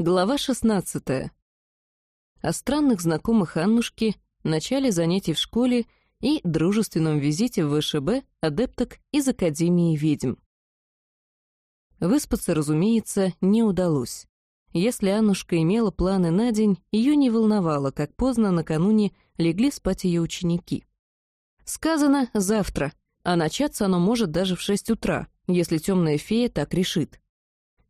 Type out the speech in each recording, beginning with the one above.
Глава 16. О странных знакомых Аннушки, начале занятий в школе и дружественном визите в ВШБ адепток из Академии ведьм. Выспаться, разумеется, не удалось. Если Аннушка имела планы на день, ее не волновало, как поздно накануне легли спать ее ученики. Сказано «завтра», а начаться оно может даже в шесть утра, если темная фея так решит.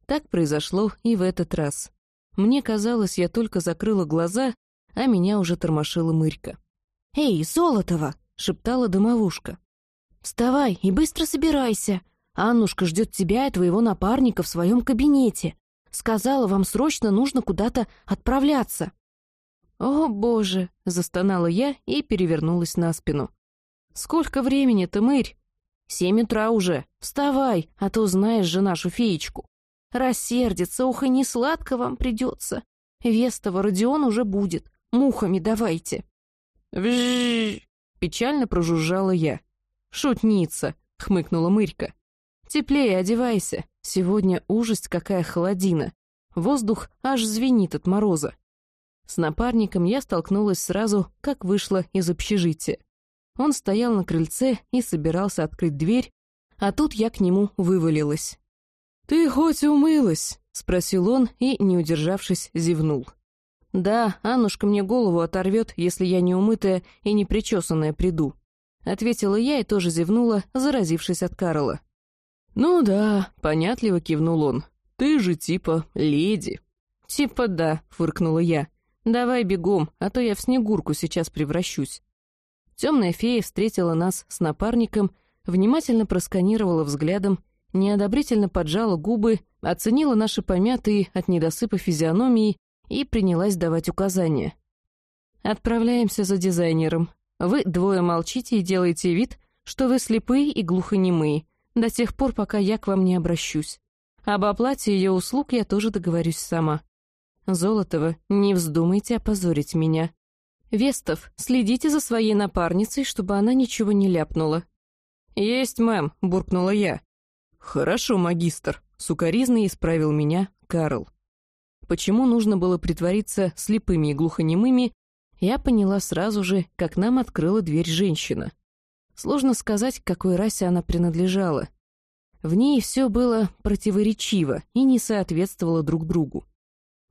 Так произошло и в этот раз. Мне казалось, я только закрыла глаза, а меня уже тормошила мырька. «Эй, Золотова!» — шептала домовушка. «Вставай и быстро собирайся. Аннушка ждет тебя и твоего напарника в своем кабинете. Сказала, вам срочно нужно куда-то отправляться». «О, боже!» — застонала я и перевернулась на спину. «Сколько времени-то, мырь?» «Семь утра уже. Вставай, а то знаешь же нашу феечку». Рассердится, ох, и не сладко вам придется. Вестова Родион уже будет. Мухами давайте. Вжжж! Печально прожужжала я. Шутница, хмыкнула Мырька. Теплее одевайся. Сегодня ужасть какая холодина. Воздух аж звенит от мороза. С напарником я столкнулась сразу, как вышла из общежития. Он стоял на крыльце и собирался открыть дверь, а тут я к нему вывалилась. «Ты хоть умылась?» — спросил он и, не удержавшись, зевнул. «Да, Аннушка мне голову оторвет, если я не умытая и не причесанная приду», — ответила я и тоже зевнула, заразившись от Карла. «Ну да», — понятливо кивнул он. «Ты же типа леди». «Типа да», — фыркнула я. «Давай бегом, а то я в Снегурку сейчас превращусь». Темная фея встретила нас с напарником, внимательно просканировала взглядом неодобрительно поджала губы, оценила наши помятые от недосыпа физиономии и принялась давать указания. «Отправляемся за дизайнером. Вы двое молчите и делаете вид, что вы слепые и глухонемые, до тех пор, пока я к вам не обращусь. Об оплате ее услуг я тоже договорюсь сама. Золотова, не вздумайте опозорить меня. Вестов, следите за своей напарницей, чтобы она ничего не ляпнула». «Есть, мэм», — буркнула я. «Хорошо, магистр», — сукоризно исправил меня Карл. Почему нужно было притвориться слепыми и глухонемыми, я поняла сразу же, как нам открыла дверь женщина. Сложно сказать, к какой расе она принадлежала. В ней все было противоречиво и не соответствовало друг другу.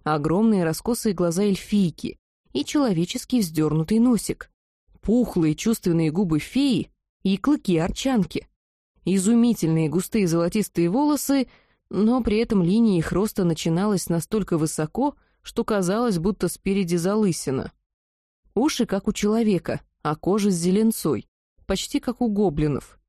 Огромные раскосые глаза эльфийки и человеческий вздернутый носик, пухлые чувственные губы феи и клыки арчанки изумительные густые золотистые волосы, но при этом линия их роста начиналась настолько высоко, что казалось, будто спереди залысина. Уши, как у человека, а кожа с зеленцой, почти как у гоблинов.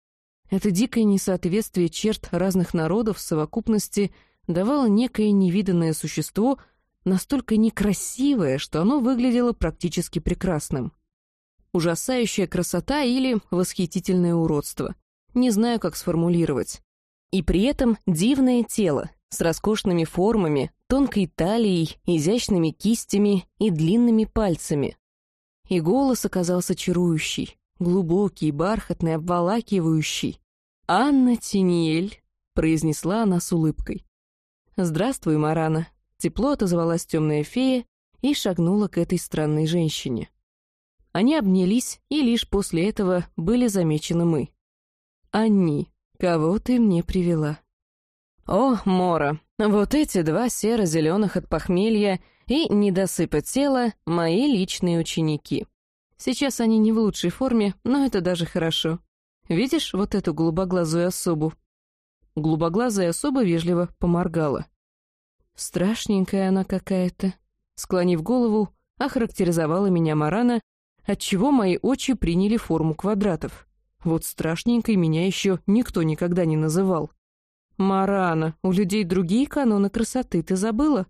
Это дикое несоответствие черт разных народов в совокупности давало некое невиданное существо, настолько некрасивое, что оно выглядело практически прекрасным. Ужасающая красота или восхитительное уродство — не знаю, как сформулировать. И при этом дивное тело, с роскошными формами, тонкой талией, изящными кистями и длинными пальцами. И голос оказался чарующий, глубокий, бархатный, обволакивающий. «Анна Тиниэль», — произнесла она с улыбкой. «Здравствуй, Марана», — тепло отозвалась темная фея и шагнула к этой странной женщине. Они обнялись, и лишь после этого были замечены мы. Они. Кого ты мне привела? О, Мора, вот эти два серо-зеленых от похмелья и недосыпа тела — мои личные ученики. Сейчас они не в лучшей форме, но это даже хорошо. Видишь вот эту голубоглазую особу? Голубоглазая особа вежливо поморгала. Страшненькая она какая-то. Склонив голову, охарактеризовала меня Марана, отчего мои очи приняли форму квадратов. Вот страшненькой меня еще никто никогда не называл. Марана, у людей другие каноны красоты, ты забыла?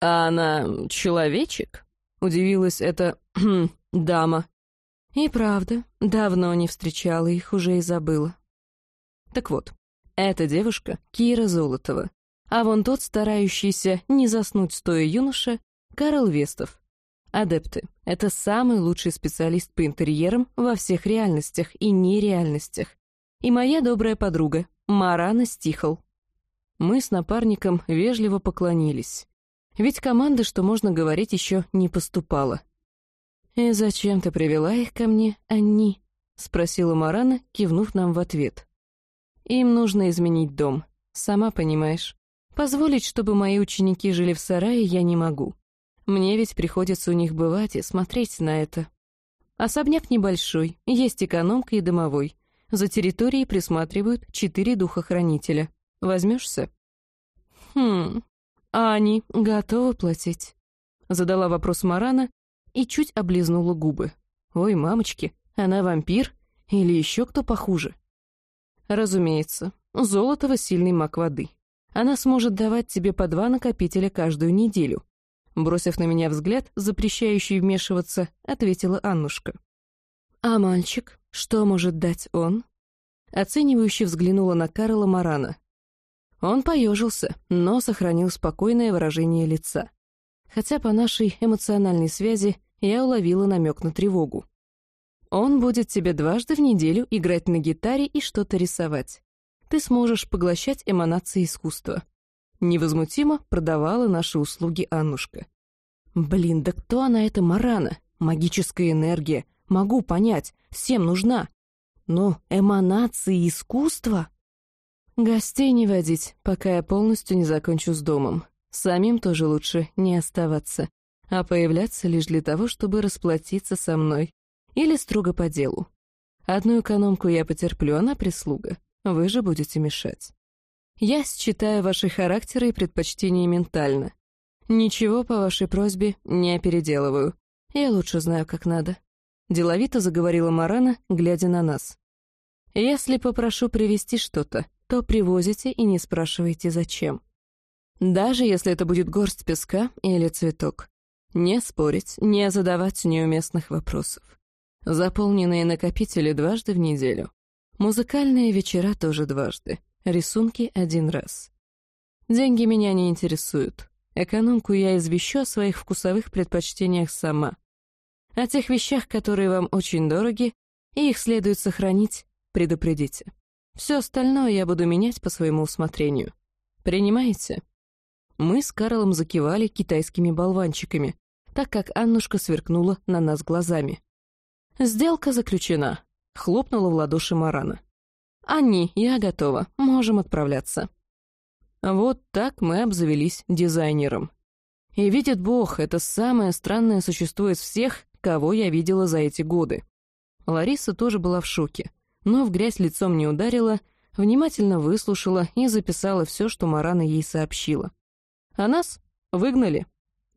А она человечек? Удивилась эта дама. И правда, давно не встречала их, уже и забыла. Так вот, эта девушка Кира Золотова, а вон тот старающийся не заснуть стоя юноша Карл Вестов. Адепты — это самый лучший специалист по интерьерам во всех реальностях и нереальностях. И моя добрая подруга, Марана Стихл. Мы с напарником вежливо поклонились. Ведь команды, что можно говорить, еще не поступало. «И зачем ты привела их ко мне, они?» — спросила Марана, кивнув нам в ответ. «Им нужно изменить дом, сама понимаешь. Позволить, чтобы мои ученики жили в сарае, я не могу. Мне ведь приходится у них бывать и смотреть на это. Особняк небольшой, есть экономка и домовой. За территорией присматривают четыре духохранителя. Возьмешься? Хм, а они готовы платить? Задала вопрос Марана и чуть облизнула губы. Ой, мамочки, она вампир или еще кто похуже? Разумеется, Золотого сильный маг воды. Она сможет давать тебе по два накопителя каждую неделю. Бросив на меня взгляд, запрещающий вмешиваться, ответила Аннушка. «А мальчик? Что может дать он?» Оценивающе взглянула на Карла Марана. Он поежился, но сохранил спокойное выражение лица. Хотя по нашей эмоциональной связи я уловила намек на тревогу. Он будет тебе дважды в неделю играть на гитаре и что-то рисовать. Ты сможешь поглощать эманации искусства. Невозмутимо продавала наши услуги Аннушка. Блин, да кто она эта Марана? Магическая энергия. Могу понять, всем нужна. Но эманации искусства? Гостей не водить, пока я полностью не закончу с домом. Самим тоже лучше не оставаться, а появляться лишь для того, чтобы расплатиться со мной. Или строго по делу. Одну экономку я потерплю, она прислуга. Вы же будете мешать. Я считаю ваши характеры и предпочтения ментально. Ничего по вашей просьбе не переделываю. Я лучше знаю, как надо. Деловито заговорила Марана, глядя на нас. Если попрошу привезти что-то, то привозите и не спрашивайте, зачем. Даже если это будет горсть песка или цветок. Не спорить, не задавать неуместных вопросов. Заполненные накопители дважды в неделю. Музыкальные вечера тоже дважды. Рисунки один раз. Деньги меня не интересуют. Экономку я извещу о своих вкусовых предпочтениях сама. О тех вещах, которые вам очень дороги, и их следует сохранить, предупредите. Все остальное я буду менять по своему усмотрению. Принимаете? Мы с Карлом закивали китайскими болванчиками, так как Аннушка сверкнула на нас глазами. «Сделка заключена», — хлопнула в ладоши Марана. «Анни, я готова, можем отправляться». Вот так мы обзавелись дизайнером. И видит Бог, это самое странное существо из всех, кого я видела за эти годы. Лариса тоже была в шоке, но в грязь лицом не ударила, внимательно выслушала и записала все, что Марана ей сообщила. А нас выгнали.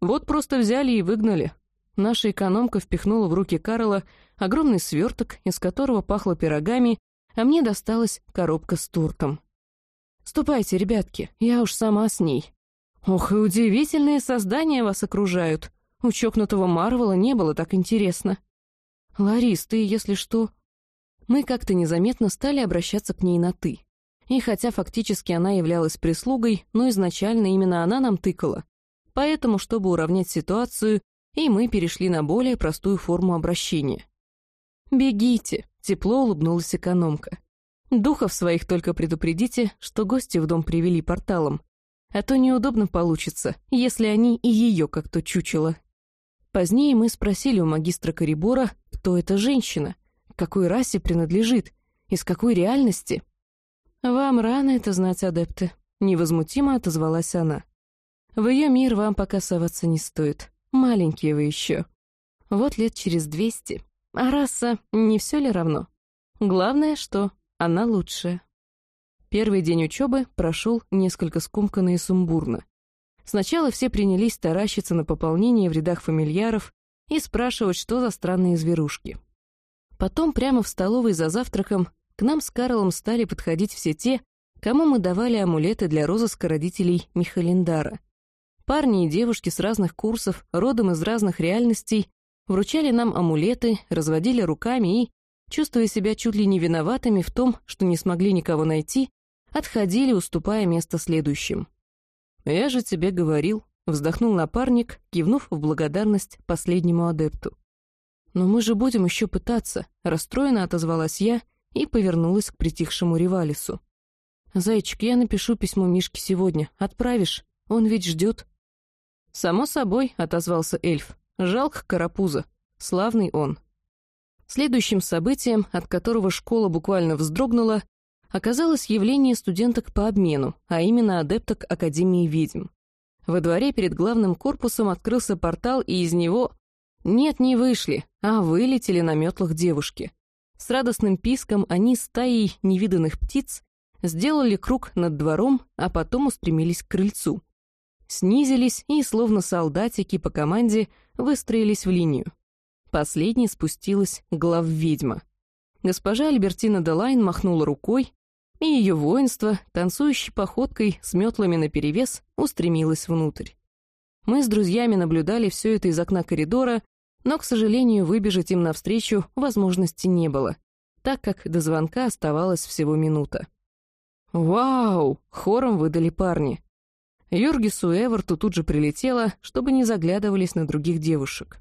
Вот просто взяли и выгнали. Наша экономка впихнула в руки Карла огромный сверток, из которого пахло пирогами, а мне досталась коробка с тортом. «Ступайте, ребятки, я уж сама с ней». «Ох, и удивительные создания вас окружают. У чокнутого Марвела не было так интересно». «Ларис, ты, если что...» Мы как-то незаметно стали обращаться к ней на «ты». И хотя фактически она являлась прислугой, но изначально именно она нам тыкала. Поэтому, чтобы уравнять ситуацию, и мы перешли на более простую форму обращения. «Бегите», — тепло улыбнулась экономка. «Духов своих только предупредите, что гости в дом привели порталом, а то неудобно получится, если они и ее как-то чучело». Позднее мы спросили у магистра Корибора, кто эта женщина, какой расе принадлежит, из какой реальности. «Вам рано это знать, адепты», — невозмутимо отозвалась она. «В ее мир вам пока соваться не стоит. Маленькие вы еще. Вот лет через двести. А раса не все ли равно? Главное, что она лучшая». Первый день учебы прошел несколько скомканно и сумбурно. Сначала все принялись таращиться на пополнение в рядах фамильяров и спрашивать, что за странные зверушки. Потом прямо в столовой за завтраком к нам с Карлом стали подходить все те, кому мы давали амулеты для розыска родителей Михалиндара. Парни и девушки с разных курсов, родом из разных реальностей, вручали нам амулеты, разводили руками и, чувствуя себя чуть ли не виноватыми в том, что не смогли никого найти, отходили, уступая место следующим. «Я же тебе говорил», — вздохнул напарник, кивнув в благодарность последнему адепту. «Но мы же будем еще пытаться», — расстроенно отозвалась я и повернулась к притихшему Ревалису. «Зайчик, я напишу письмо Мишке сегодня. Отправишь? Он ведь ждет». «Само собой», — отозвался эльф. «Жалко карапуза. Славный он». Следующим событием, от которого школа буквально вздрогнула, оказалось явление студенток по обмену, а именно адепток Академии ведьм. Во дворе перед главным корпусом открылся портал, и из него... Нет, не вышли, а вылетели на метлах девушки. С радостным писком они стаей невиданных птиц сделали круг над двором, а потом устремились к крыльцу. Снизились и, словно солдатики по команде, выстроились в линию. Последней спустилась главведьма. Госпожа Альбертина Делайн махнула рукой, и ее воинство, танцующей походкой с метлами наперевес, устремилось внутрь. Мы с друзьями наблюдали все это из окна коридора, но, к сожалению, выбежать им навстречу возможности не было, так как до звонка оставалась всего минута. «Вау!» — хором выдали парни. Юргису Эверту тут же прилетело, чтобы не заглядывались на других девушек.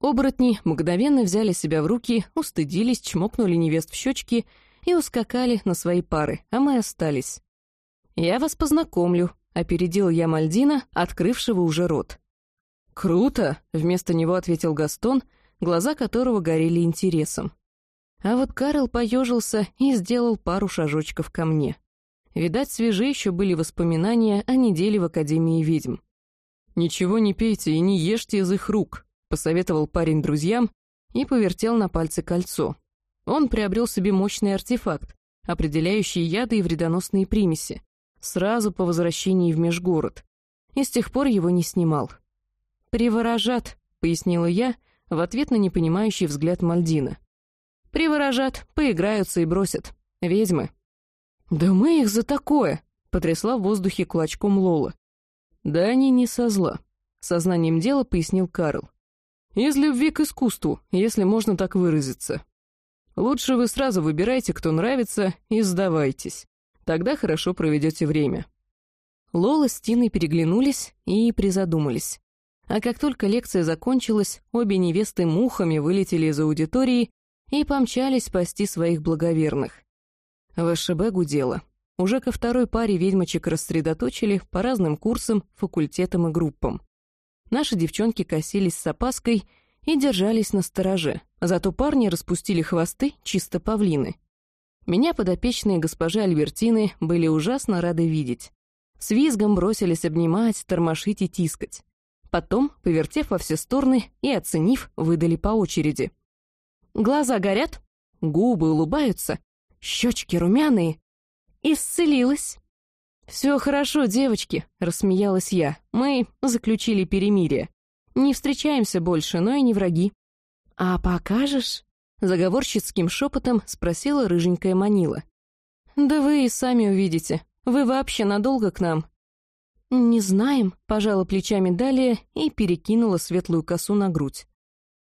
Оборотни мгновенно взяли себя в руки, устыдились, чмокнули невест в щечки и ускакали на свои пары, а мы остались. «Я вас познакомлю», — опередил я Мальдина, открывшего уже рот. «Круто!» — вместо него ответил Гастон, глаза которого горели интересом. А вот Карл поежился и сделал пару шажочков ко мне. Видать, свежие еще были воспоминания о неделе в Академии ведьм. «Ничего не пейте и не ешьте из их рук», — посоветовал парень друзьям и повертел на пальце кольцо. Он приобрел себе мощный артефакт, определяющий яды и вредоносные примеси, сразу по возвращении в межгород, и с тех пор его не снимал. «Приворожат», — пояснила я в ответ на непонимающий взгляд Мальдина. «Приворожат, поиграются и бросят. Ведьмы». «Да мы их за такое!» — потрясла в воздухе кулачком Лола. «Да они не со зла», — сознанием дела пояснил Карл. «Из любви к искусству, если можно так выразиться. Лучше вы сразу выбирайте, кто нравится, и сдавайтесь. Тогда хорошо проведете время». Лола с Тиной переглянулись и призадумались. А как только лекция закончилась, обе невесты мухами вылетели из аудитории и помчались спасти своих благоверных. ВШБ гудело. Уже ко второй паре ведьмочек рассредоточили по разным курсам, факультетам и группам. Наши девчонки косились с опаской и держались на стороже, зато парни распустили хвосты чисто павлины. Меня подопечные госпожи Альбертины были ужасно рады видеть. С визгом бросились обнимать, тормошить и тискать. Потом, повертев во все стороны и оценив, выдали по очереди. Глаза горят, губы улыбаются, щечки румяные. Исцелилась. «Все хорошо, девочки», — рассмеялась я. «Мы заключили перемирие. Не встречаемся больше, но и не враги». «А покажешь?» — заговорщицким шепотом спросила рыженькая Манила. «Да вы и сами увидите. Вы вообще надолго к нам?» «Не знаем», — пожала плечами далее и перекинула светлую косу на грудь.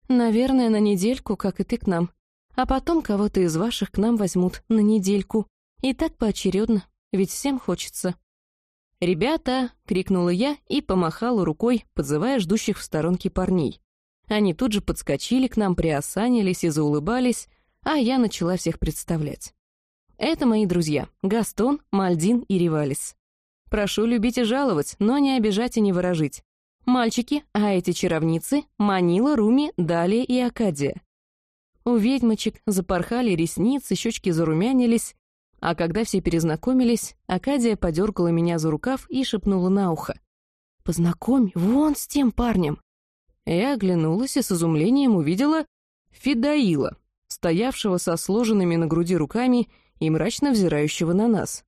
«Наверное, на недельку, как и ты к нам а потом кого-то из ваших к нам возьмут на недельку. И так поочередно, ведь всем хочется». «Ребята!» — крикнула я и помахала рукой, подзывая ждущих в сторонке парней. Они тут же подскочили к нам, приосанились и заулыбались, а я начала всех представлять. Это мои друзья — Гастон, Мальдин и Ривалис. Прошу любить и жаловать, но не обижать и не выражить. Мальчики, а эти чаровницы — Манила, Руми, Далия и Акадия. У ведьмочек запорхали ресницы, щечки зарумянились, а когда все перезнакомились, Акадия подергала меня за рукав и шепнула на ухо. «Познакомь вон с тем парнем». Я оглянулась и с изумлением увидела Фидаила, стоявшего со сложенными на груди руками и мрачно взирающего на нас.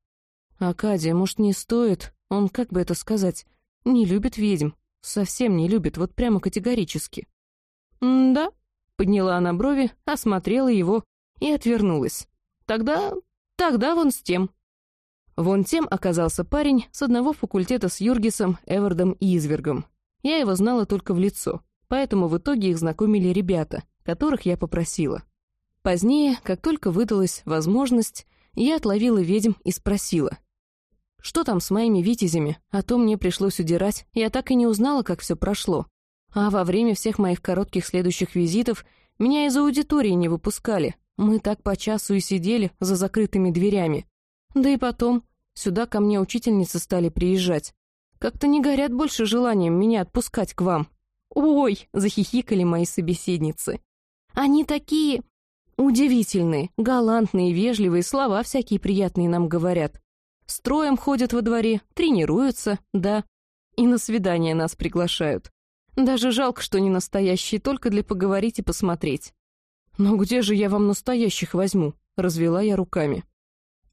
«Акадия, может, не стоит? Он, как бы это сказать, не любит ведьм. Совсем не любит, вот прямо категорически». «Да», Подняла она брови, осмотрела его и отвернулась. «Тогда... тогда вон с тем». Вон тем оказался парень с одного факультета с Юргисом, Эвардом и Извергом. Я его знала только в лицо, поэтому в итоге их знакомили ребята, которых я попросила. Позднее, как только выдалась возможность, я отловила ведьм и спросила. «Что там с моими витязями? А то мне пришлось удирать, я так и не узнала, как все прошло. А во время всех моих коротких следующих визитов меня из аудитории не выпускали. Мы так по часу и сидели за закрытыми дверями. Да и потом, сюда ко мне учительницы стали приезжать. Как-то не горят больше желанием меня отпускать к вам». «Ой!» — захихикали мои собеседницы. «Они такие удивительные, галантные, вежливые, слова всякие приятные нам говорят. Строем ходят во дворе, тренируются, да. И на свидание нас приглашают. Даже жалко, что не настоящие, только для поговорить и посмотреть. «Но где же я вам настоящих возьму?» — развела я руками.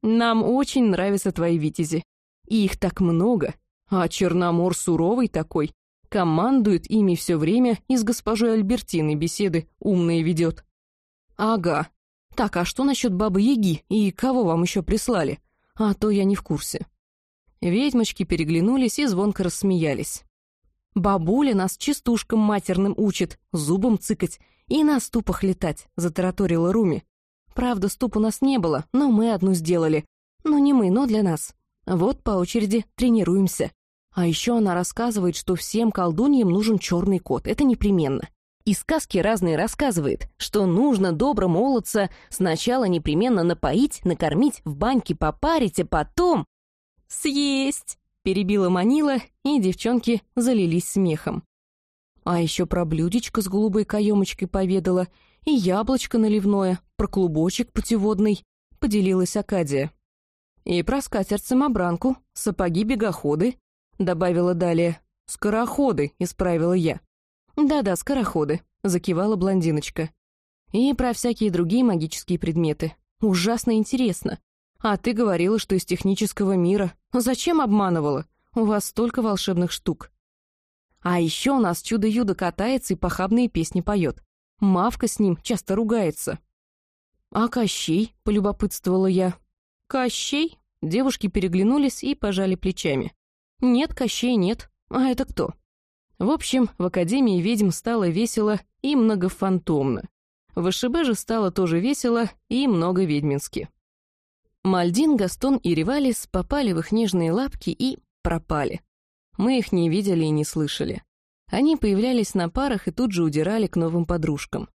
«Нам очень нравятся твои витязи. И их так много. А Черномор суровый такой. Командует ими все время и с госпожой Альбертиной беседы умные ведет». «Ага. Так, а что насчет Бабы-Яги и кого вам еще прислали? А то я не в курсе». Ведьмочки переглянулись и звонко рассмеялись. «Бабуля нас частушкам матерным учит, зубом цыкать и на ступах летать», — затараторила Руми. «Правда, ступ у нас не было, но мы одну сделали. Ну, не мы, но для нас. Вот по очереди тренируемся. А еще она рассказывает, что всем колдуньям нужен черный кот, это непременно. И сказки разные рассказывает, что нужно добро молодца сначала непременно напоить, накормить, в баньке попарить, а потом... «Съесть!» — перебила Манила, и девчонки залились смехом. А еще про блюдечко с голубой каемочкой поведала, и яблочко наливное, про клубочек путеводный, поделилась Акадия. И про скатерть-самобранку, сапоги-бегоходы, добавила далее. «Скороходы», — исправила я. «Да-да, скороходы», — закивала блондиночка. «И про всякие другие магические предметы. Ужасно интересно. А ты говорила, что из технического мира. Зачем обманывала? У вас столько волшебных штук». А еще у нас чудо-юдо катается и похабные песни поет. Мавка с ним часто ругается. «А Кощей?» — полюбопытствовала я. «Кощей?» Девушки переглянулись и пожали плечами. «Нет, Кощей нет. А это кто?» В общем, в Академии ведьм стало весело и многофантомно. В ШБ же стало тоже весело и многоведьмински. Мальдин, Гастон и Ревалис попали в их нежные лапки и пропали. Мы их не видели и не слышали. Они появлялись на парах и тут же удирали к новым подружкам.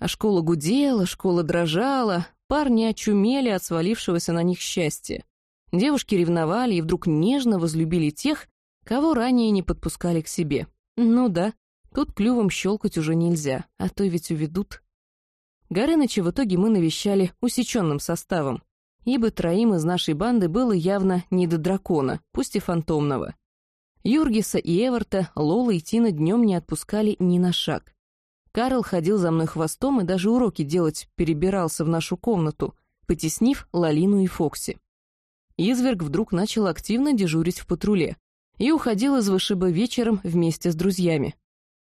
А школа гудела, школа дрожала, парни очумели от свалившегося на них счастья. Девушки ревновали и вдруг нежно возлюбили тех, кого ранее не подпускали к себе. Ну да, тут клювом щелкать уже нельзя, а то ведь уведут. Горыныча в итоге мы навещали усеченным составом, ибо троим из нашей банды было явно не до дракона, пусть и фантомного. Юргиса и Эверта Лола и Тина днем не отпускали ни на шаг. Карл ходил за мной хвостом и даже уроки делать перебирался в нашу комнату, потеснив Лалину и Фокси. Изверг вдруг начал активно дежурить в патруле и уходил из вышиба вечером вместе с друзьями.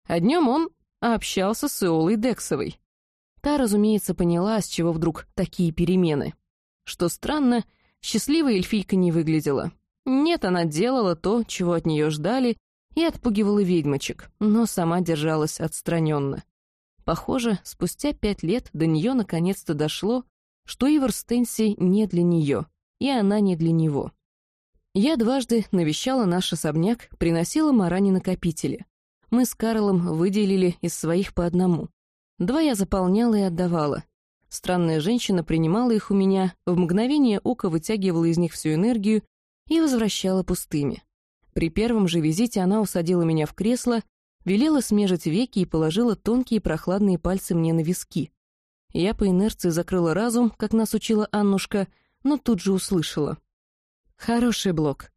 А днем он общался с Иолой Дексовой. Та, разумеется, поняла, с чего вдруг такие перемены. Что странно, счастливая эльфийка не выглядела. Нет, она делала то, чего от нее ждали, и отпугивала ведьмочек, но сама держалась отстраненно. Похоже, спустя пять лет до нее наконец-то дошло, что Ивар Стенси не для нее, и она не для него. Я дважды навещала наш особняк, приносила Марани накопители. Мы с Карлом выделили из своих по одному. Два я заполняла и отдавала. Странная женщина принимала их у меня, в мгновение ока вытягивала из них всю энергию и возвращала пустыми. При первом же визите она усадила меня в кресло, велела смежить веки и положила тонкие прохладные пальцы мне на виски. Я по инерции закрыла разум, как нас учила Аннушка, но тут же услышала. «Хороший блок.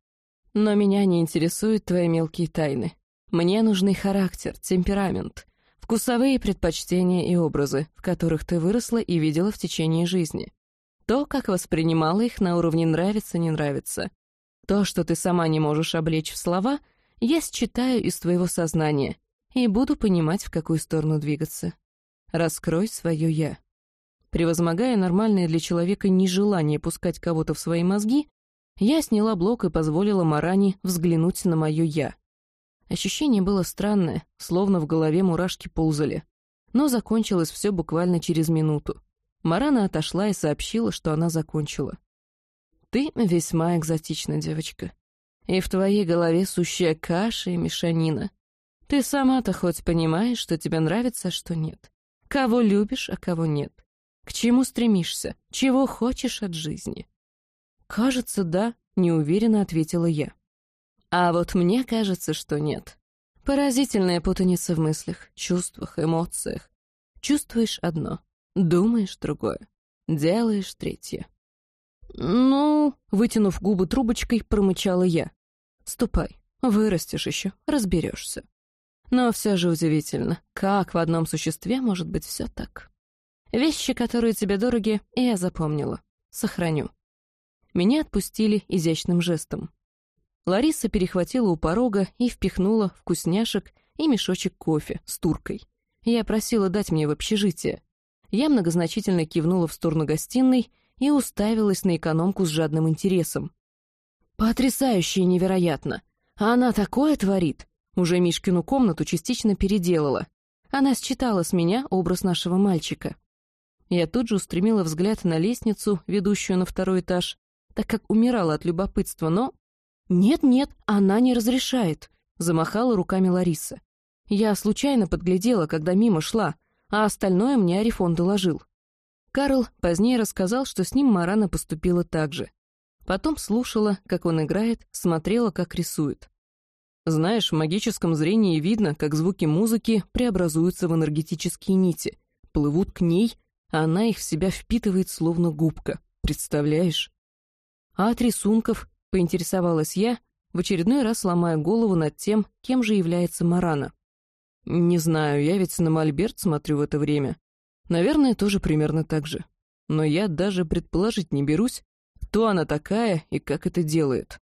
Но меня не интересуют твои мелкие тайны. Мне нужны характер, темперамент, вкусовые предпочтения и образы, в которых ты выросла и видела в течение жизни. То, как воспринимала их на уровне нравится-не нравится. То, что ты сама не можешь облечь в слова, я считаю из твоего сознания и буду понимать, в какую сторону двигаться. Раскрой свое «я». Превозмогая нормальное для человека нежелание пускать кого-то в свои мозги, я сняла блок и позволила Маране взглянуть на мое «я». Ощущение было странное, словно в голове мурашки ползали. Но закончилось все буквально через минуту. Марана отошла и сообщила, что она закончила. Ты весьма экзотична, девочка. И в твоей голове сущая каша и мешанина. Ты сама-то хоть понимаешь, что тебе нравится, а что нет. Кого любишь, а кого нет. К чему стремишься? Чего хочешь от жизни? Кажется, да, неуверенно ответила я. А вот мне кажется, что нет. Поразительная путаница в мыслях, чувствах, эмоциях. Чувствуешь одно, думаешь другое, делаешь третье. «Ну...» — вытянув губы трубочкой, промычала я. «Ступай, вырастешь еще, разберешься». Но все же удивительно, как в одном существе может быть все так. Вещи, которые тебе дороги, я запомнила. Сохраню. Меня отпустили изящным жестом. Лариса перехватила у порога и впихнула вкусняшек и мешочек кофе с туркой. Я просила дать мне в общежитие. Я многозначительно кивнула в сторону гостиной и уставилась на экономку с жадным интересом. «Потрясающе и невероятно! А она такое творит!» Уже Мишкину комнату частично переделала. Она считала с меня образ нашего мальчика. Я тут же устремила взгляд на лестницу, ведущую на второй этаж, так как умирала от любопытства, но... «Нет-нет, она не разрешает», — замахала руками Лариса. Я случайно подглядела, когда мимо шла, а остальное мне Арифон доложил. Карл позднее рассказал, что с ним Марана поступила так же. Потом слушала, как он играет, смотрела, как рисует. Знаешь, в магическом зрении видно, как звуки музыки преобразуются в энергетические нити, плывут к ней, а она их в себя впитывает словно губка. Представляешь? А от рисунков, поинтересовалась я, в очередной раз ломая голову над тем, кем же является Марана. Не знаю, я ведь на Мольберт смотрю в это время. Наверное, тоже примерно так же. Но я даже предположить не берусь, кто она такая и как это делает.